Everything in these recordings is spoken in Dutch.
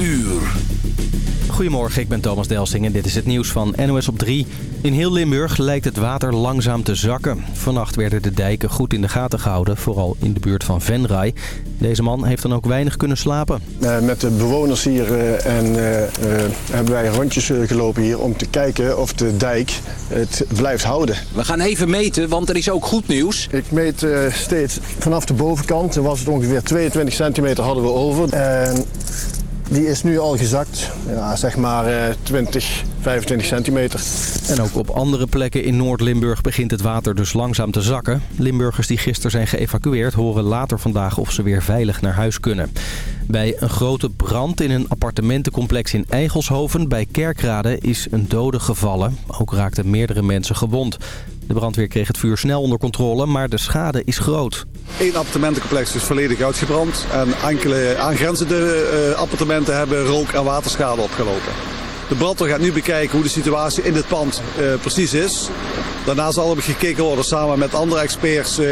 uur. Goedemorgen, ik ben Thomas Delsing en dit is het nieuws van NOS op 3. In heel Limburg lijkt het water langzaam te zakken. Vannacht werden de dijken goed in de gaten gehouden, vooral in de buurt van Venray. Deze man heeft dan ook weinig kunnen slapen. Uh, met de bewoners hier uh, en, uh, hebben wij rondjes gelopen hier om te kijken of de dijk het blijft houden. We gaan even meten, want er is ook goed nieuws. Ik meet steeds vanaf de bovenkant. Dan was het ongeveer 22 centimeter hadden we over. En die is nu al gezakt, ja, zeg maar 20, 25 centimeter. En ook op andere plekken in Noord-Limburg begint het water dus langzaam te zakken. Limburgers die gisteren zijn geëvacueerd horen later vandaag of ze weer veilig naar huis kunnen. Bij een grote brand in een appartementencomplex in Eigelshoven bij Kerkrade is een dode gevallen. Ook raakten meerdere mensen gewond. De brandweer kreeg het vuur snel onder controle, maar de schade is groot. Eén appartementencomplex is volledig uitgebrand en enkele aangrenzende uh, appartementen hebben rook- en waterschade opgelopen. De brandweer gaat nu bekijken hoe de situatie in dit pand uh, precies is. Daarna zal er gekeken worden samen met andere experts uh,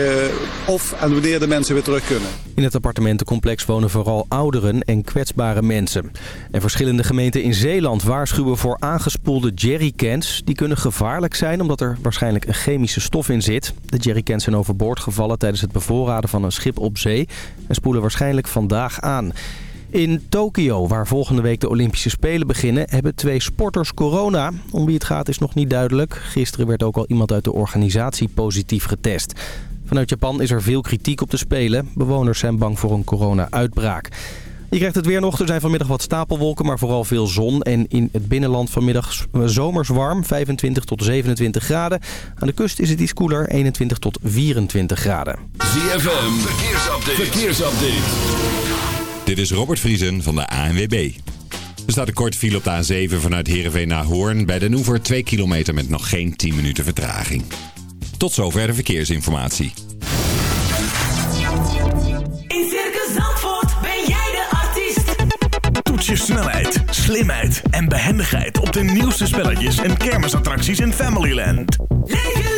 of en wanneer de mensen weer terug kunnen. In het appartementencomplex wonen vooral ouderen en kwetsbare mensen. En verschillende gemeenten in Zeeland waarschuwen voor aangespoelde jerrycans. Die kunnen gevaarlijk zijn omdat er waarschijnlijk een chemische stof in zit. De jerrycans zijn overboord gevallen tijdens het bevoorraden van een schip op zee... en spoelen waarschijnlijk vandaag aan. In Tokio, waar volgende week de Olympische Spelen beginnen, hebben twee sporters corona. Om wie het gaat is nog niet duidelijk. Gisteren werd ook al iemand uit de organisatie positief getest. Vanuit Japan is er veel kritiek op de Spelen. Bewoners zijn bang voor een corona-uitbraak. Je krijgt het weer nog. Er zijn vanmiddag wat stapelwolken, maar vooral veel zon. En in het binnenland vanmiddag zomers warm, 25 tot 27 graden. Aan de kust is het iets koeler, 21 tot 24 graden. ZFM, verkeersupdate. verkeersupdate. Dit is Robert Vriesen van de ANWB. Er staat een kort file op de A7 vanuit Heerenveen naar Hoorn. Bij Den Oever 2 kilometer met nog geen 10 minuten vertraging. Tot zover de verkeersinformatie. In Circus Zandvoort ben jij de artiest. Toets je snelheid, slimheid en behendigheid op de nieuwste spelletjes en kermisattracties in Familyland. Leef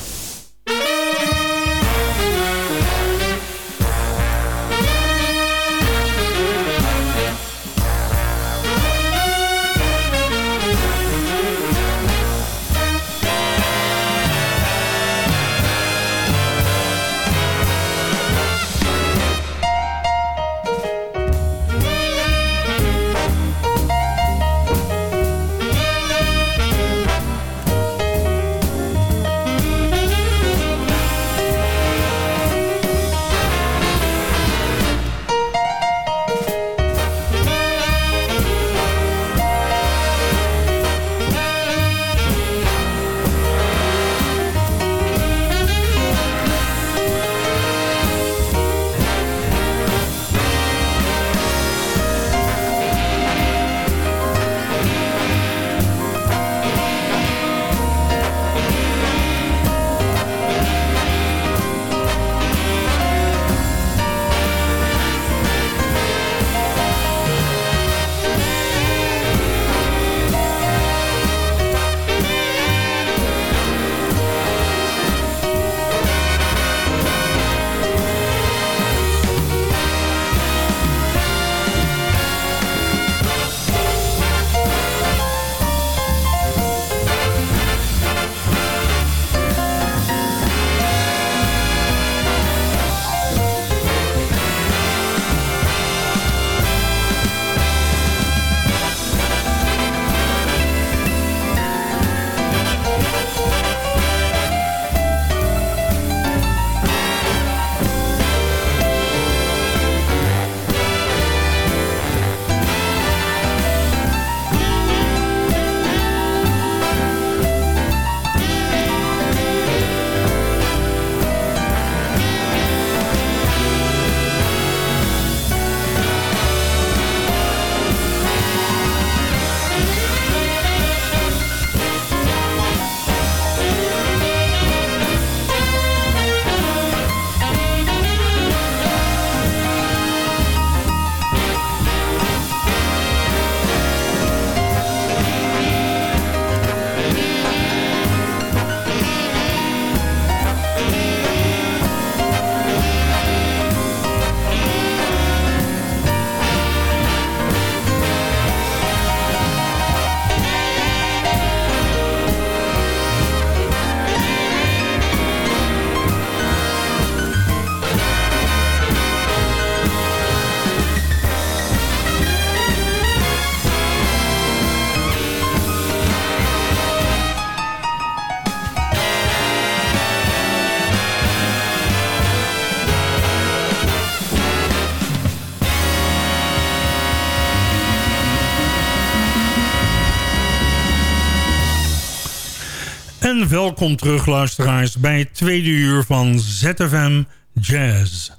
Welkom terug luisteraars bij het tweede uur van ZFM Jazz.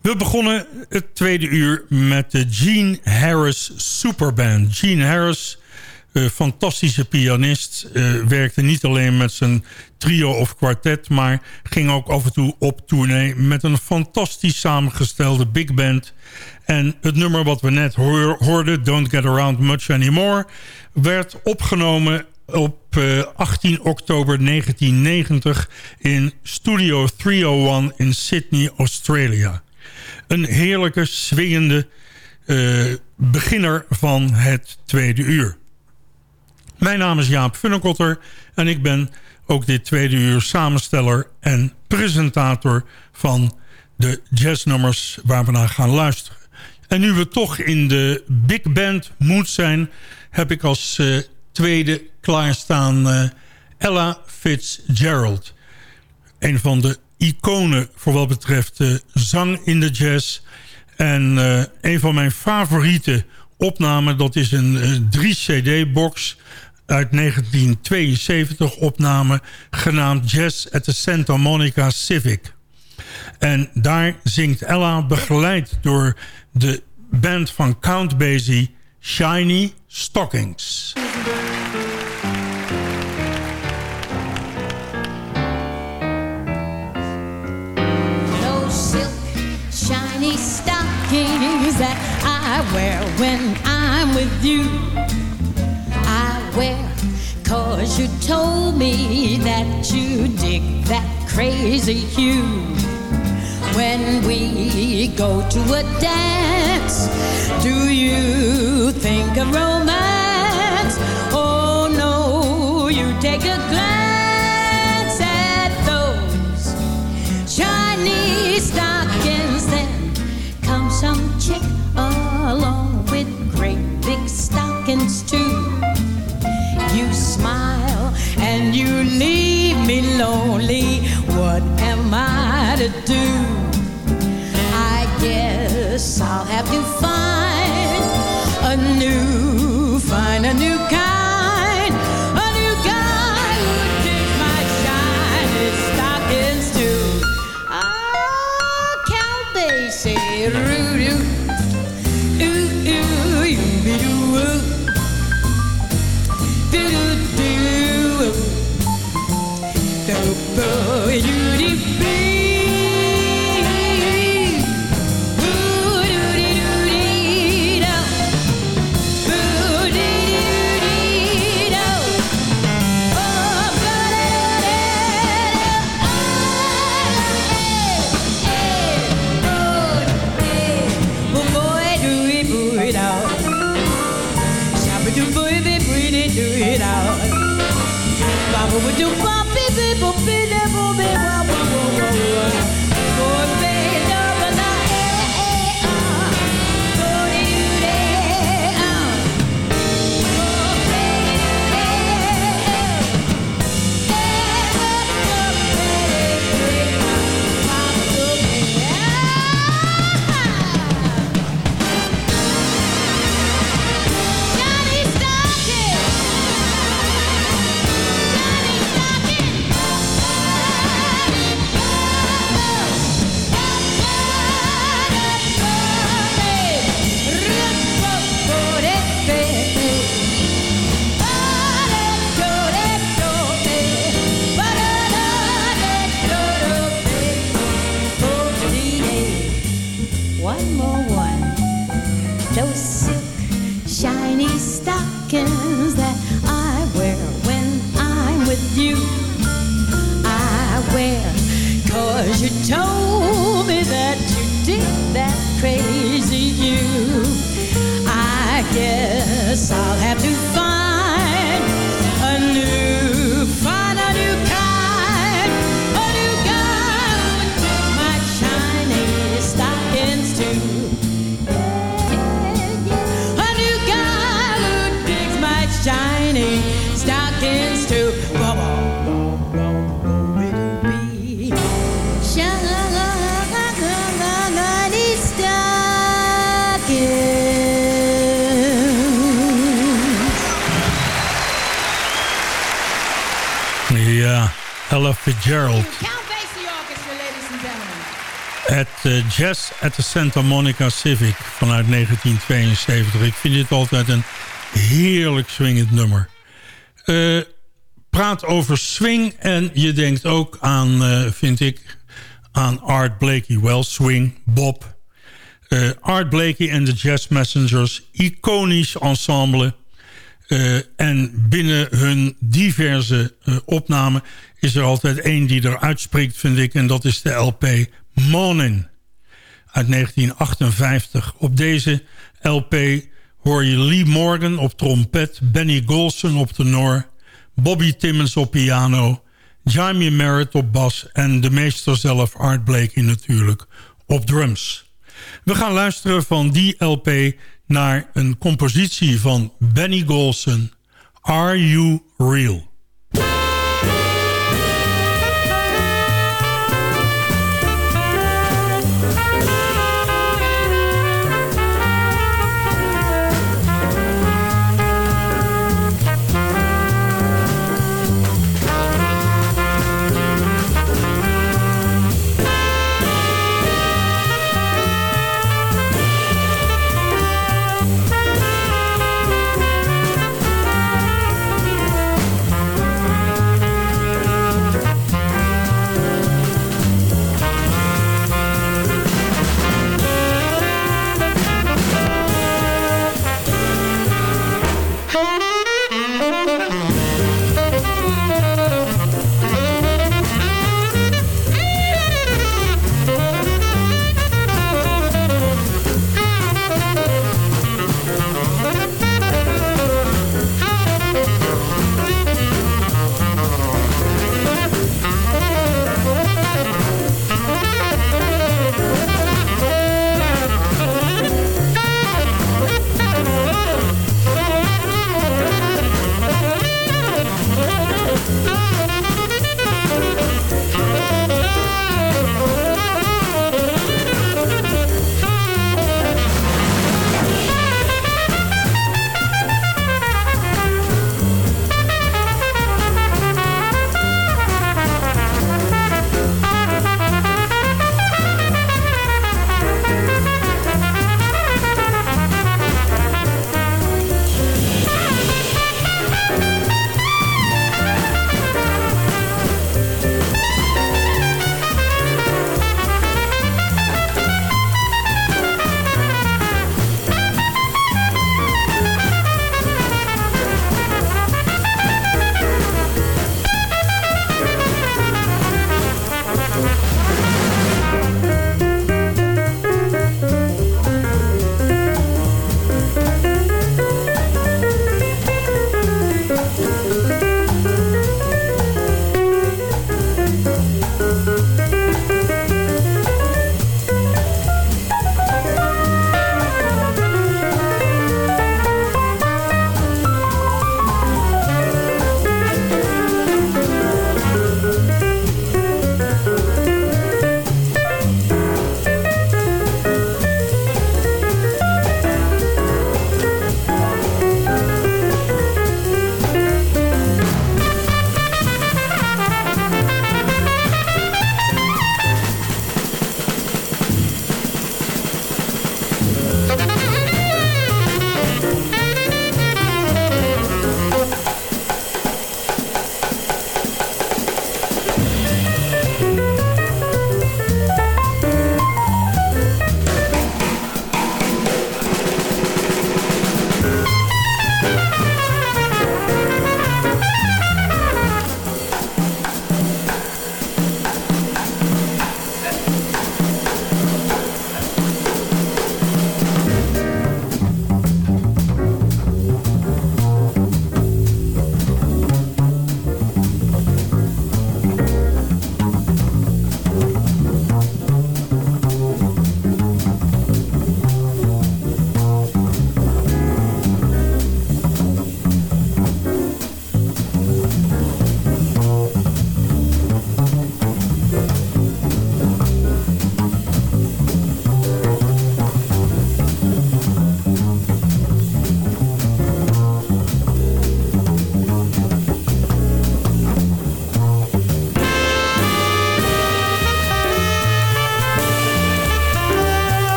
We begonnen het tweede uur met de Gene Harris Superband. Gene Harris, fantastische pianist, eh, werkte niet alleen met zijn trio of kwartet... maar ging ook af en toe op tournee met een fantastisch samengestelde big band... En het nummer wat we net hoor, hoorden, Don't Get Around Much Anymore... werd opgenomen op eh, 18 oktober 1990 in Studio 301 in Sydney, Australia. Een heerlijke, swingende eh, beginner van het tweede uur. Mijn naam is Jaap Funnekotter en ik ben ook dit tweede uur samensteller en presentator van de jazznummers waar we naar gaan luisteren. En nu we toch in de big band mood zijn... heb ik als eh, tweede klaarstaan eh, Ella Fitzgerald. Een van de iconen voor wat betreft uh, zang in de jazz. En een van mijn favoriete opnamen... dat is een 3-cd-box uit 1972 opname... genaamd Jazz at the Santa Monica Civic. En daar zingt Ella begeleid door de band van Count Basie... Shiny Stockings. I wear when I'm with you. I wear cause you told me that you dig that crazy hue. When we go to a dance, do you think of romance? Oh no, you take a glance smile and you leave me lonely. What am I to do? I guess I'll have to find a new, find a new kind, Ella Fitzgerald. Gentlemen. Het eh, Jazz at the Santa Monica Civic vanuit 1972. Ik vind dit altijd een heerlijk swingend nummer. Eh, praat over swing en je denkt ook aan, eh, vind ik, aan Art Blakey. Wel, swing, Bob. Art Blakey en de Jazz Messengers, iconisch ensemble. En binnen hun diverse eh, opnamen is er altijd één die er uitspreekt, vind ik. En dat is de LP Morning uit 1958. Op deze LP hoor je Lee Morgan op trompet... Benny Golson op tenor... Bobby Timmons op piano... Jamie Merritt op bas... en de meester zelf, Art Blakey natuurlijk, op drums. We gaan luisteren van die LP naar een compositie van Benny Golson... Are You Real?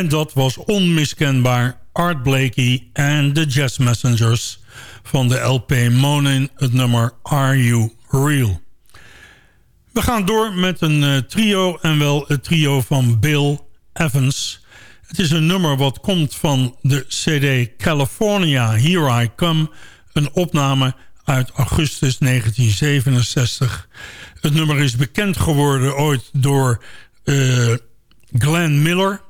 En dat was onmiskenbaar Art Blakey en de Jazz Messengers van de LP Monin, het nummer Are You Real? We gaan door met een eh, trio en wel het trio van Bill Evans. Het is een nummer wat komt van de CD California Here I Come, een opname uit augustus 1967. Het nummer is bekend geworden ooit door uh, Glenn Miller,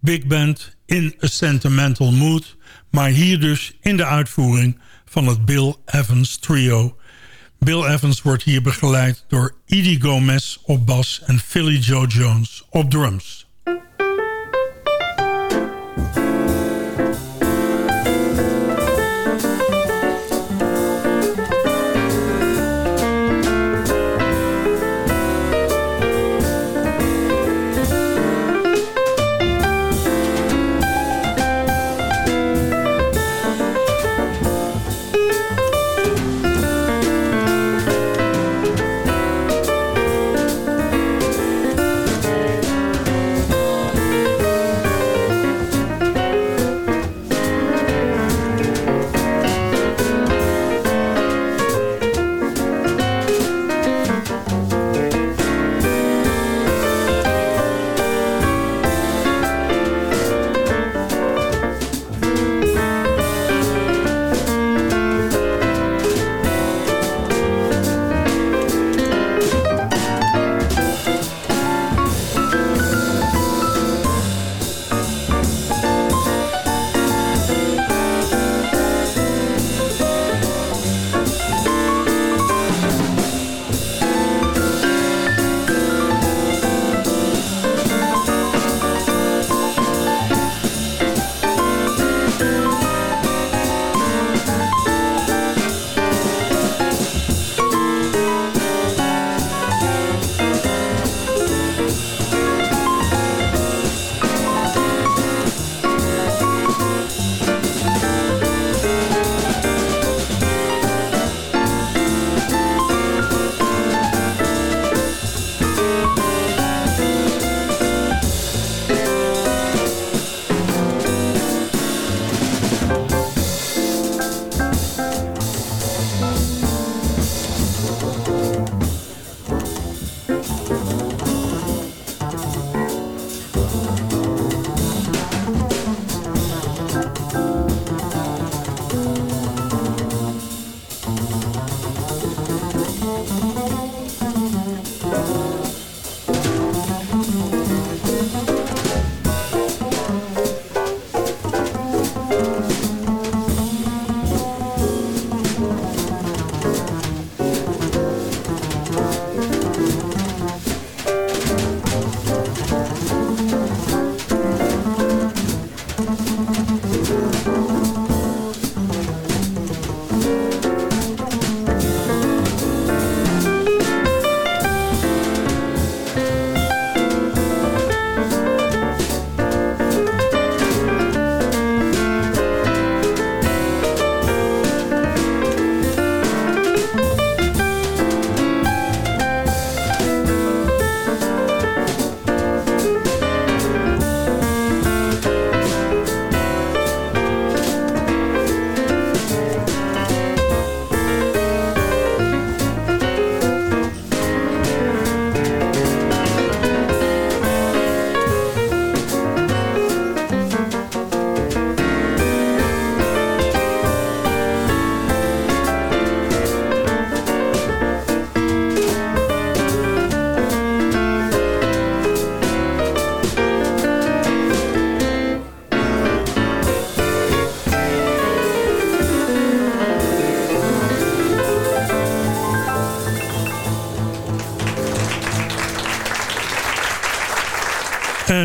Big Band in A Sentimental Mood. Maar hier dus in de uitvoering van het Bill Evans Trio. Bill Evans wordt hier begeleid door Edie Gomez op bas en Philly Joe Jones op drums.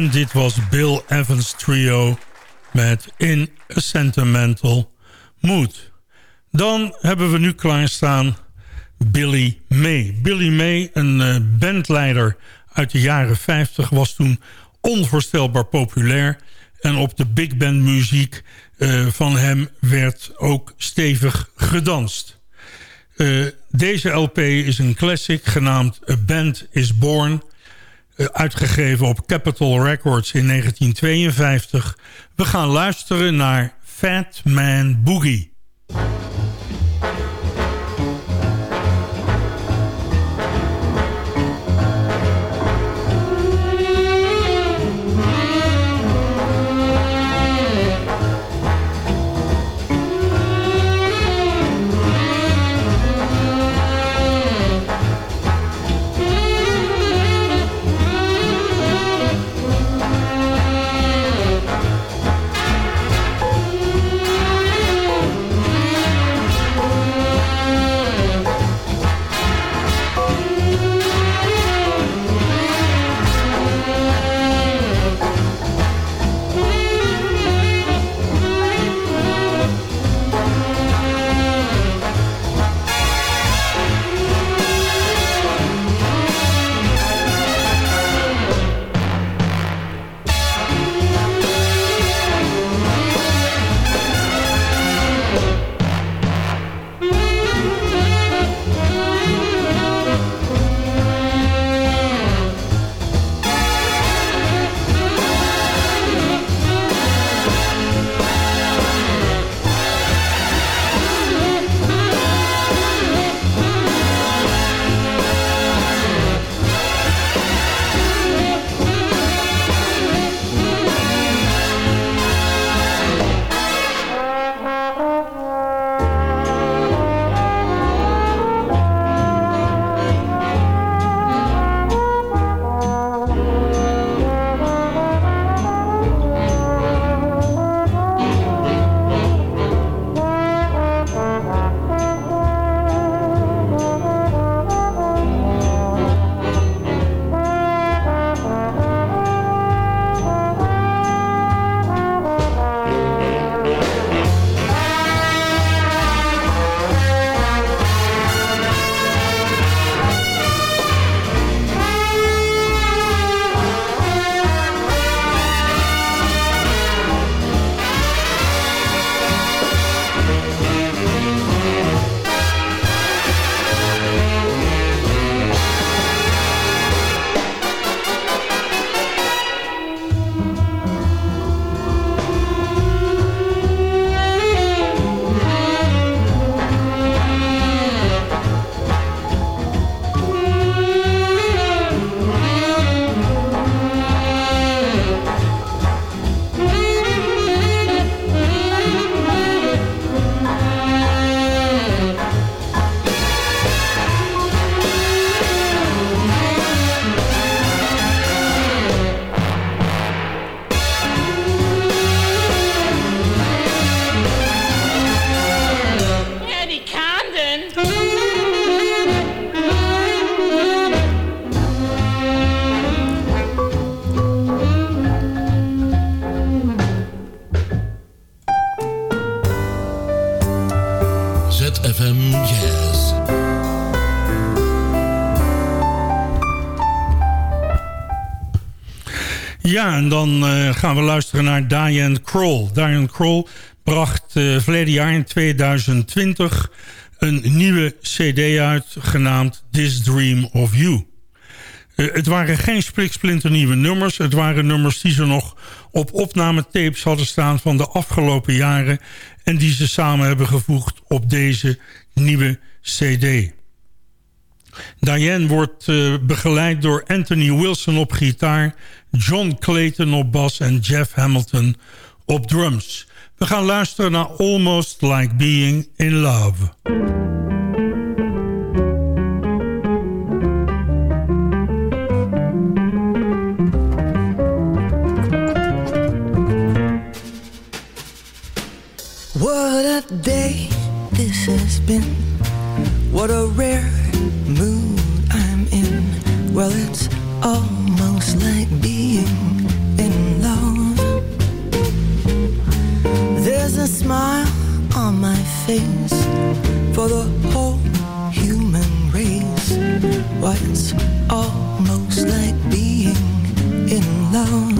En dit was Bill Evans Trio met In a Sentimental Mood. Dan hebben we nu klaarstaan Billy May. Billy May, een uh, bandleider uit de jaren 50, was toen onvoorstelbaar populair. En op de big band muziek uh, van hem werd ook stevig gedanst. Uh, deze LP is een classic genaamd A Band is Born... uitgegeven op Capitol Records in 1952. We gaan luisteren naar Fat Man Boogie. Ja, en dan eh, gaan we luisteren naar Diane Kroll. Diane Kroll bracht eh verleden jaar in 2020 een nieuwe cd uit genaamd This Dream of You. Eh, het waren geen spliksplinternieuwe nummers. Het waren nummers die ze nog op opnametapes hadden staan van de afgelopen jaren... en die ze samen hebben gevoegd op deze nieuwe cd. Diane wordt eh, begeleid door Anthony Wilson op gitaar... John Clayton op bas en Jeff Hamilton op drums. We gaan luisteren naar Almost Like Being in Love. What a day this has been. What a rare mood I'm in. Well, it's almost like being in love. There's a smile on my face for the whole human race. Why, it's almost like being in love.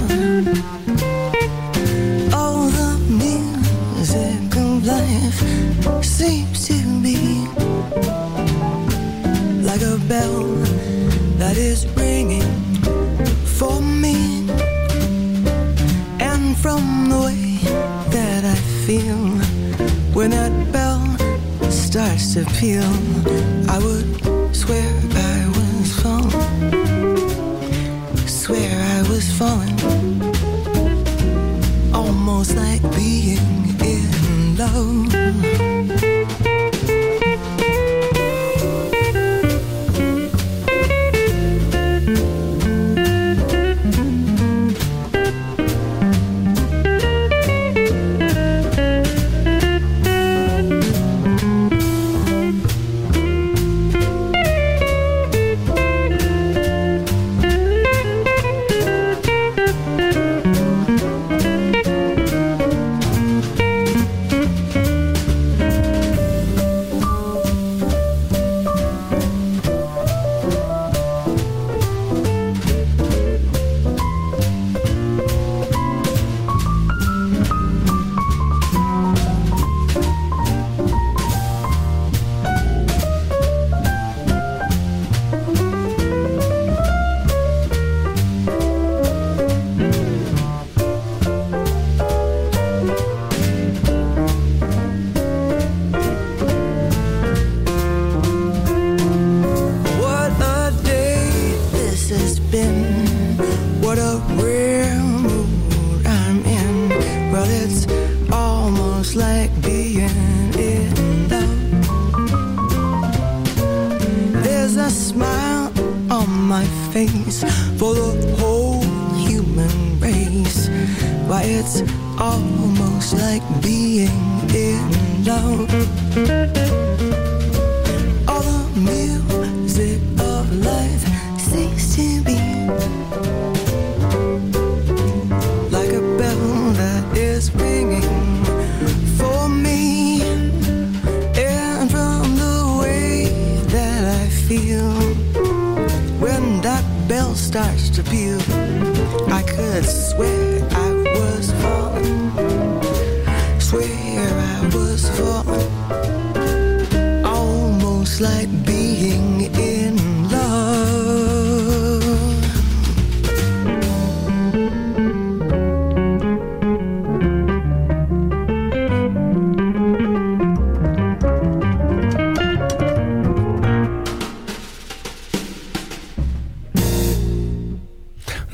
All the music of life seems like a bell that is ringing for me. And from the way that I feel when that bell starts to peal, I would swear I was falling, swear I was falling, almost like being in love.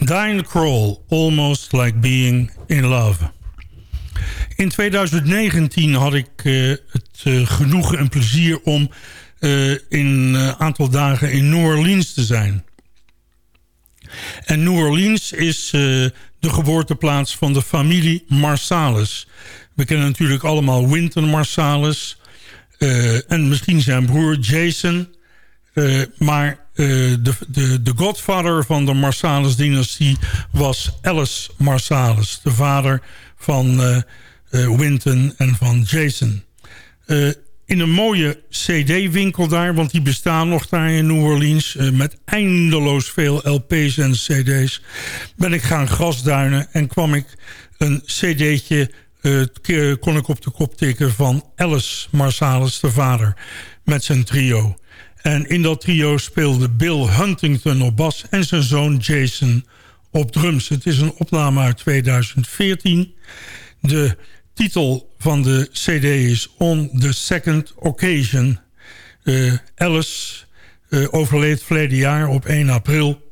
Diane Kroll, Almost Like Being in Love. In 2019 had ik eh, het eh, genoegen en plezier om eh, in een aantal dagen in New Orleans te zijn. En New Orleans is de geboorteplaats van de familie Marsalis. We kennen natuurlijk allemaal Wynton Marsalis. en misschien zijn broer Jason. Maar de, de, de godfather van de Marsalis-dynastie was Alice Marsalis. De vader van eh eh, Wynton en van Jason. Eh, in een mooie cd-winkel daar, want die bestaan nog daar in New Orleans... eh, met eindeloos veel LP's en cd's... ben ik gaan grasduinen en kwam ik een cd'tje... eh, ke- kon ik op de kop tikken van Alice Marsalis, de vader... met zijn trio. En in dat trio speelde Bill Huntington op bas... en zijn zoon Jason op drums. Het is een opname uit 2014. De titel van de cd is On the Second Occasion. Eh, Alice eh, overleed verleden jaar op 1 april.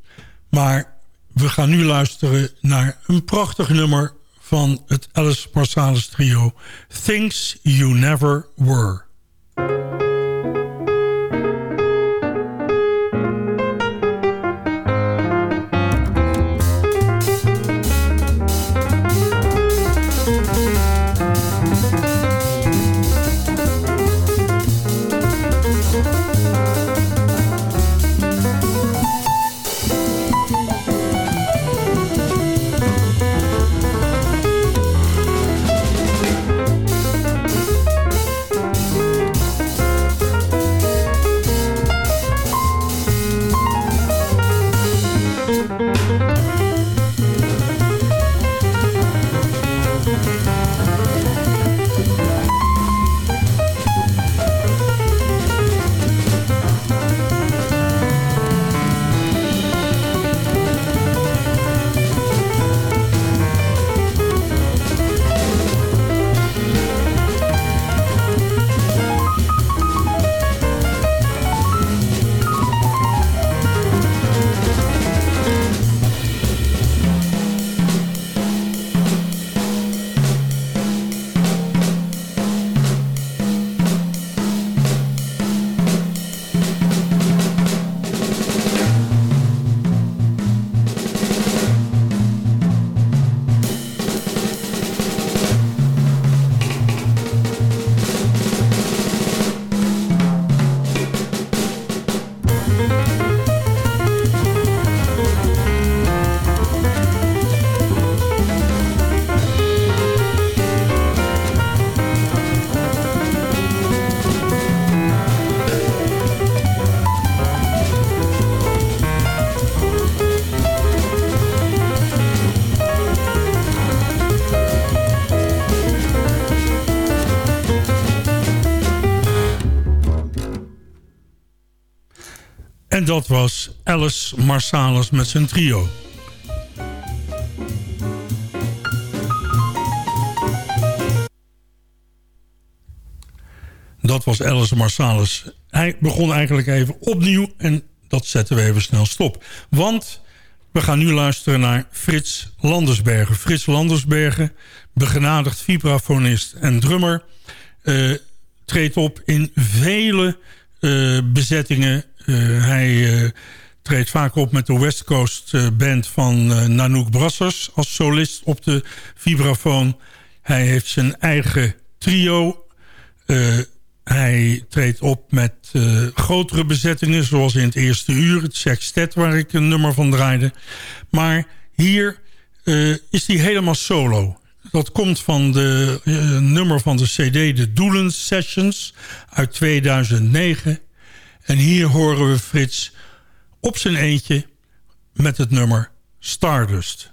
Maar we gaan nu luisteren naar een prachtig nummer... van het Alice Marsalis trio. Things You Never Were. Dat was Alice Marsalis met zijn trio. Dat was Alice Marsalis. Hij begon eigenlijk even opnieuw en dat zetten we even snel stop. Want we gaan nu luisteren naar Frits Landersbergen. Frits Landersbergen, begenadigd vibrafonist en drummer... eh, treedt op in vele eh, bezettingen. Eh, hij eh, treedt vaak op met de West Coast eh, Band van Nanook Brassers... als solist op de vibrafoon. Hij heeft zijn eigen trio... Hij treedt op met grotere bezettingen, zoals in het eerste uur, het sextet waar ik een nummer van draaide. Maar hier is hij helemaal solo. Dat komt van de nummer van de cd, de Doelen Sessions uit 2009. En hier horen we Frits op zijn eentje met het nummer Stardust.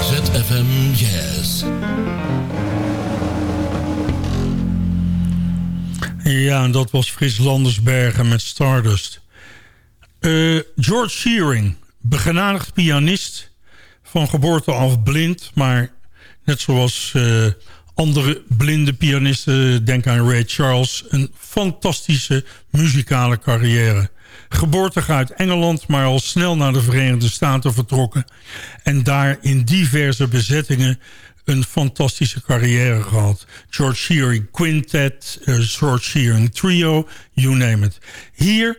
ZFM Jazz. Ja, dat was Frits Landersbergen met Stardust. Eh, George Shearing, begenadigd pianist... van geboorte af blind, maar net zoals... Eh, andere blinde pianisten, denk aan Ray Charles... een fantastische muzikale carrière. Geboortig uit Engeland, maar al snel naar de Verenigde Staten vertrokken... en daar in diverse bezettingen een fantastische carrière gehad. George Shearing Quintet, eh, George Shearing Trio, you name it. Hier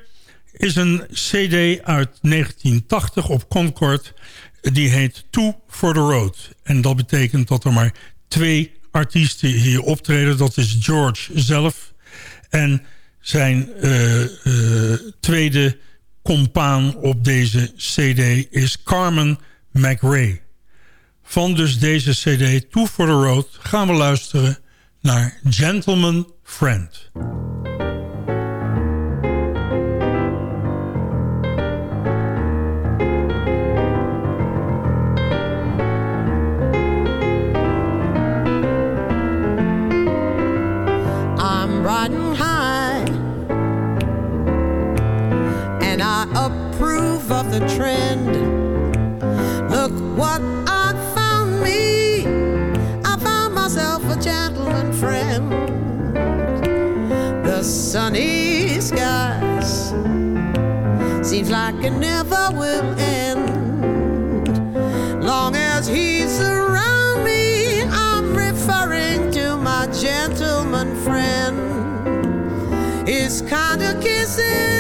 is een cd uit 1980 op Concord. Die heet Two for the Road. En dat betekent dat er maar twee artiesten hier optreden. Dat is George zelf en zijn eh, eh, tweede compaan op deze cd is Carmen McRae. Van dus deze cd Two for the Road gaan we luisteren naar Gentleman Friend. Of the trend. Look what I found me. I found myself a gentleman friend. The sunny skies seems like it never will end. Long as he's around me, I'm referring to my gentleman friend. His kind of kissing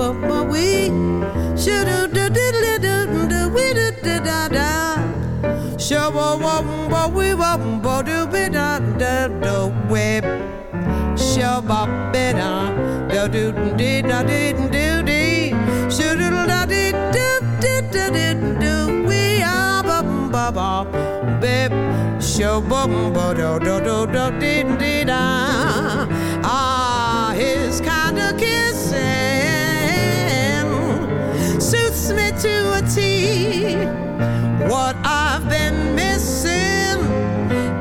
but but we should do do do do do we do do da da show what what what we what what do be da da do we show what be da do do do da do do do should do da do do do do do we are but but but babe show bum bo do do do do dee dee da. Ah, his kind of kiss. To a T. What I've been missing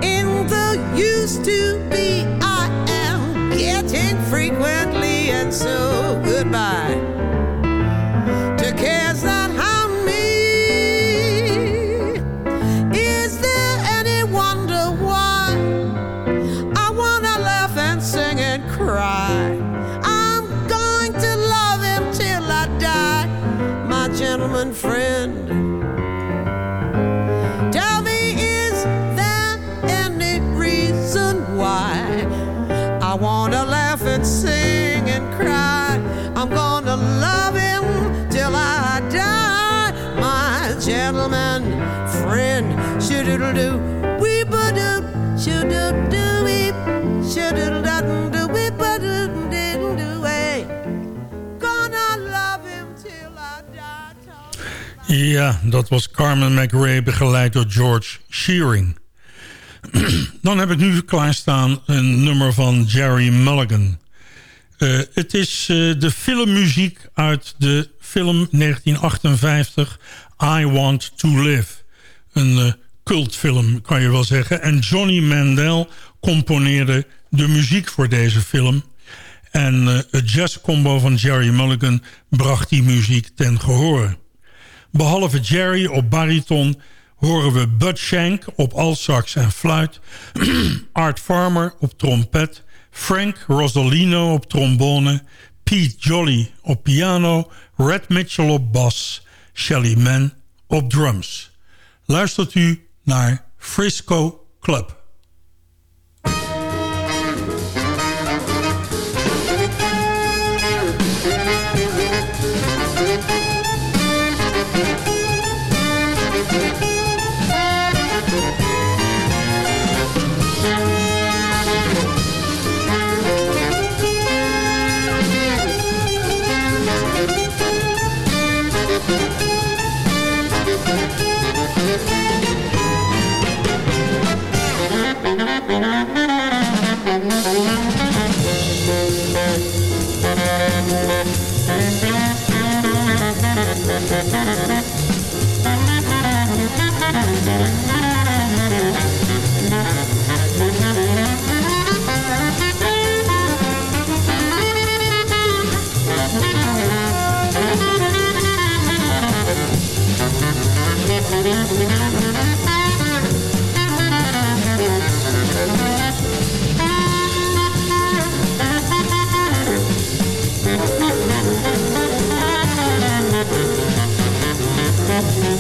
in the used to be, I am getting frequently, and so goodbye Ja, dat was Carmen McRae, begeleid door George Shearing. Dan heb ik nu klaarstaan een nummer van Jerry Mulligan. Eh, het is eh, de filmmuziek uit de film 1958 I Want To Live. Een eh, cultfilm kan je wel zeggen. En Johnny Mandel componeerde de muziek voor deze film. En het jazzcombo van Jerry Mulligan bracht die muziek ten gehore. Behalve Jerry op bariton horen we Bud Shank op altsax en fluit... Art Farmer op trompet... Frank Rosolino op trombone... Pete Jolly op piano... Red Mitchell op bas... Shelly Mann op drums. Luistert u naar Frisco Club.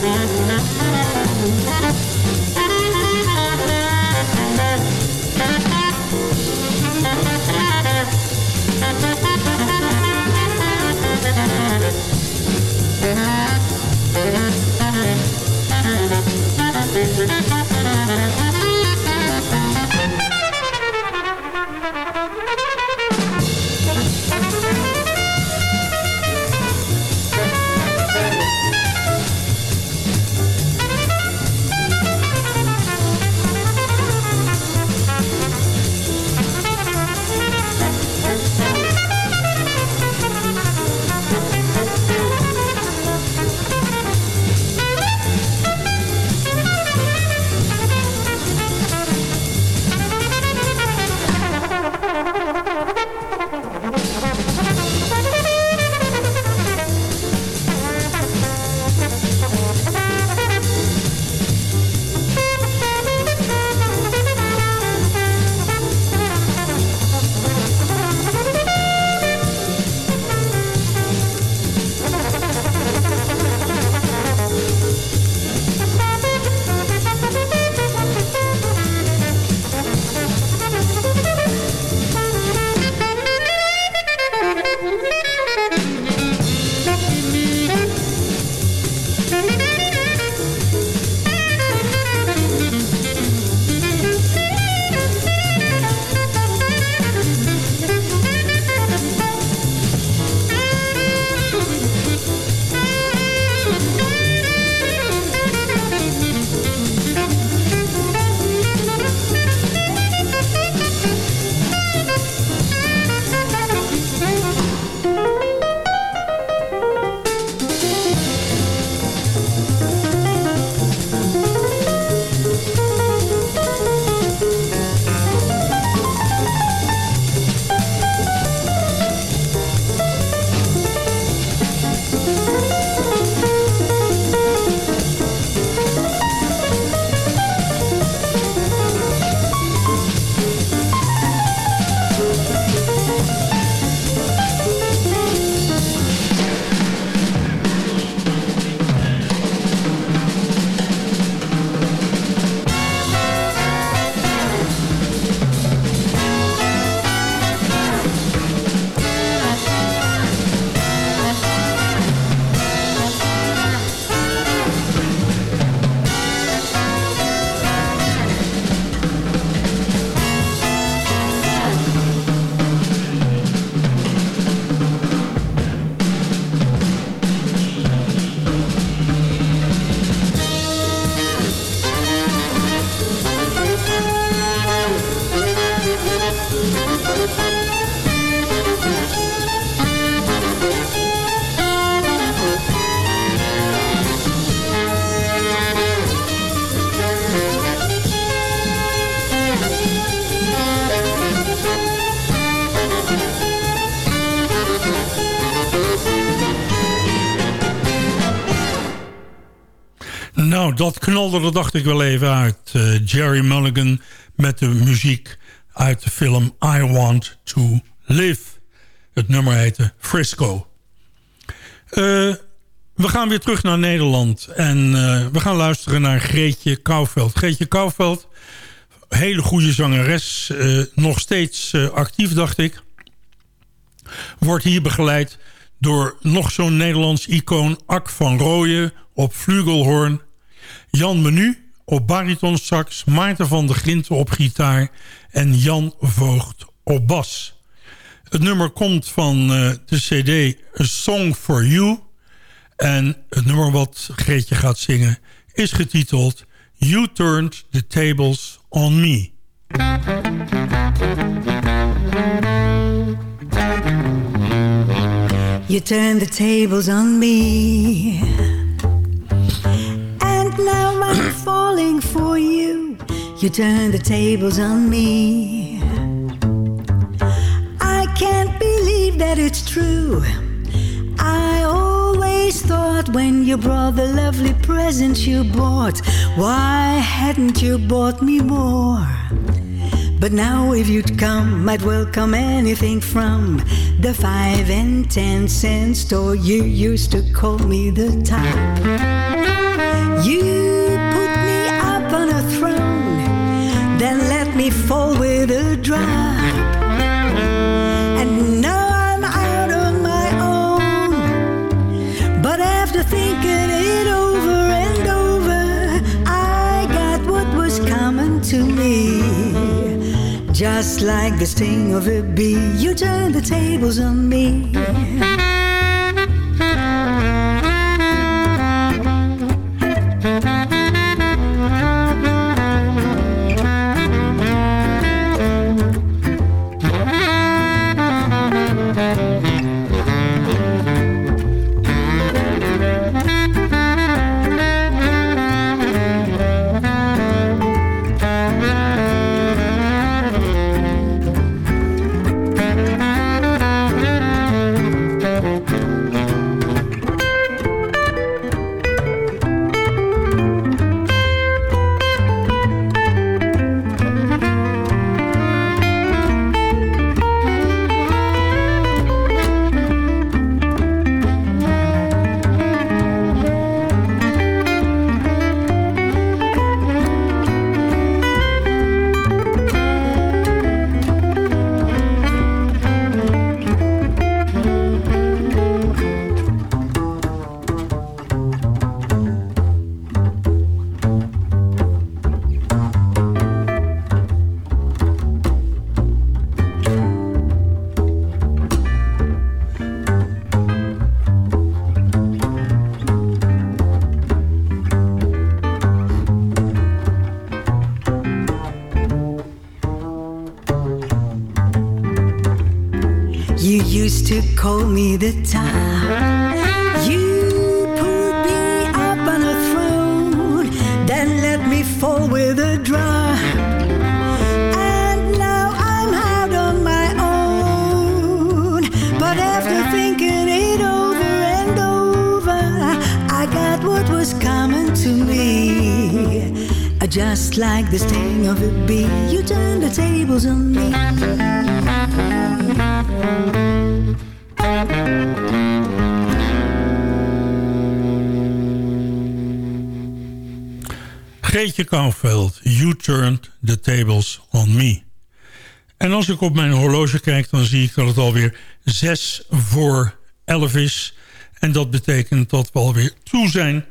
Thank Bye. Dat knalde er dacht ik wel even uit. Eh, Jerry Mulligan met de muziek uit de film I Want To Live. Het nummer heette Frisco. Eh, we gaan weer terug naar Nederland. En eh, we gaan luisteren naar Greetje Kouwveld. Greetje Kouwveld, hele goede zangeres. nog steeds actief, dacht ik. Wordt hier begeleid door nog zo'n Nederlands icoon... Ak van Rooyen op flugelhoorn. Jan Menu op baritonsax. Maarten van der Grinten op gitaar. En Jan Voogd op bas. Het nummer komt van eh, de cd A Song For You. En het nummer wat Greetje gaat zingen is getiteld You Turned the Tables on Me. You turned the tables on me. Now I'm falling for you. You turned the tables on me. I can't believe that it's true. I always thought when you brought the lovely presents you bought, why hadn't you bought me more? But now if you'd come, I'd welcome anything from the five and ten cent store you used to call me the top. You put me up on a throne, then let me fall with a drop. Just like the sting of a bee, you turned the tables on me. Me the top. On Me. En als ik op mijn horloge kijk, dan zie ik dat het alweer zes voor elf is. En dat betekent dat we alweer toe zijn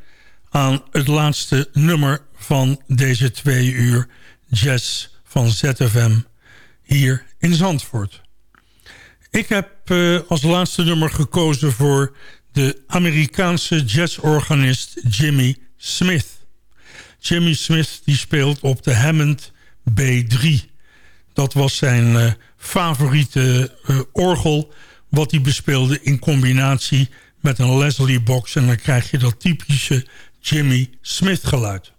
aan het laatste nummer van deze twee uur jazz van ZFM hier in Zandvoort. Ik heb eh, als laatste nummer gekozen voor de Amerikaanse jazzorganist Jimmy Smith. Jimmy Smith die speelt op de Hammond B3. Dat was zijn eh, favoriete eh, orgel wat hij bespeelde in combinatie met een Leslie box. En dan krijg je dat typische Jimmy Smith geluid.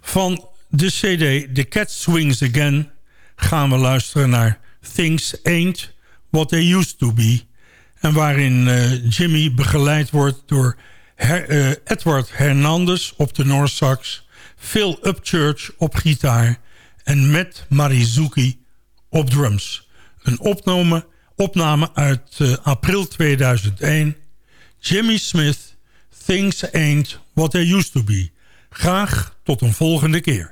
Van de cd The Cat Swings Again gaan we luisteren naar Things Ain't What They Used To Be. En waarin eh, Jimmy begeleid wordt door Edward Hernandez op de Noorsax... Phil Upchurch op gitaar... en Matt Marizuki op drums. Een opname, opname uit eh, april 2001. Jimmy Smith, Things Ain't What They Used To Be. Graag tot een volgende keer.